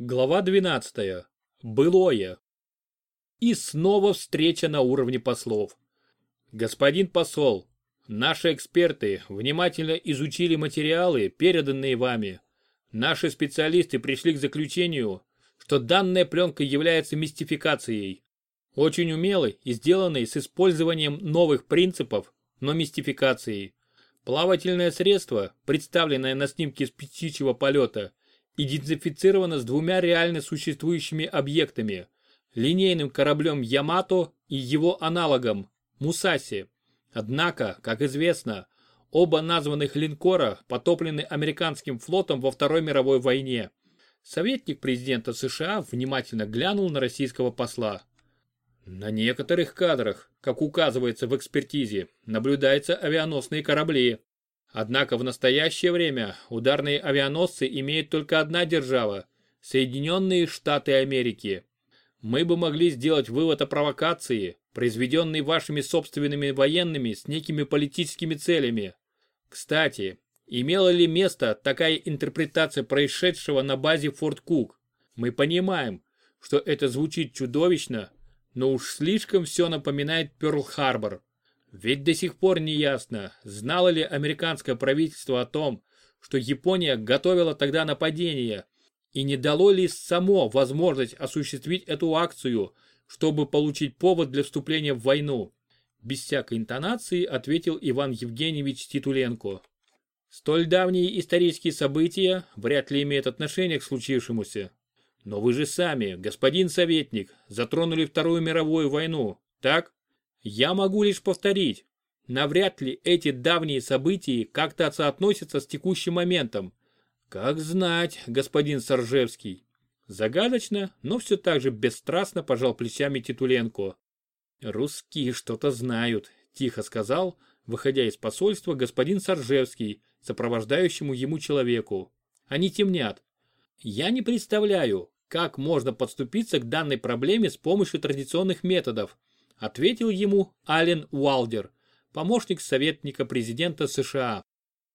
Глава 12. Былое. И снова встреча на уровне послов. Господин посол, наши эксперты внимательно изучили материалы, переданные вами. Наши специалисты пришли к заключению, что данная пленка является мистификацией. Очень умелой и сделанной с использованием новых принципов, но мистификацией. Плавательное средство, представленное на снимке с птичьего полета, идентифицировано с двумя реально существующими объектами – линейным кораблем Ямато и его аналогом – Мусаси. Однако, как известно, оба названных линкора потоплены американским флотом во Второй мировой войне. Советник президента США внимательно глянул на российского посла. На некоторых кадрах, как указывается в экспертизе, наблюдаются авианосные корабли. Однако в настоящее время ударные авианосцы имеет только одна держава – Соединенные Штаты Америки. Мы бы могли сделать вывод о провокации, произведенной вашими собственными военными с некими политическими целями. Кстати, имела ли место такая интерпретация происшедшего на базе Форт Кук? Мы понимаем, что это звучит чудовищно, но уж слишком все напоминает Пёрл-Харбор. Ведь до сих пор не ясно, знало ли американское правительство о том, что Япония готовила тогда нападение, и не дало ли само возможность осуществить эту акцию, чтобы получить повод для вступления в войну. Без всякой интонации ответил Иван Евгеньевич Титуленко. Столь давние исторические события вряд ли имеют отношение к случившемуся. Но вы же сами, господин советник, затронули Вторую мировую войну, так? Я могу лишь повторить, навряд ли эти давние события как-то соотносятся с текущим моментом. Как знать, господин Саржевский. Загадочно, но все так же бесстрастно пожал плечами Титуленко. Русские что-то знают, тихо сказал, выходя из посольства господин Саржевский, сопровождающему ему человеку. Они темнят. Я не представляю, как можно подступиться к данной проблеме с помощью традиционных методов, ответил ему Ален Уалдер, помощник советника президента США.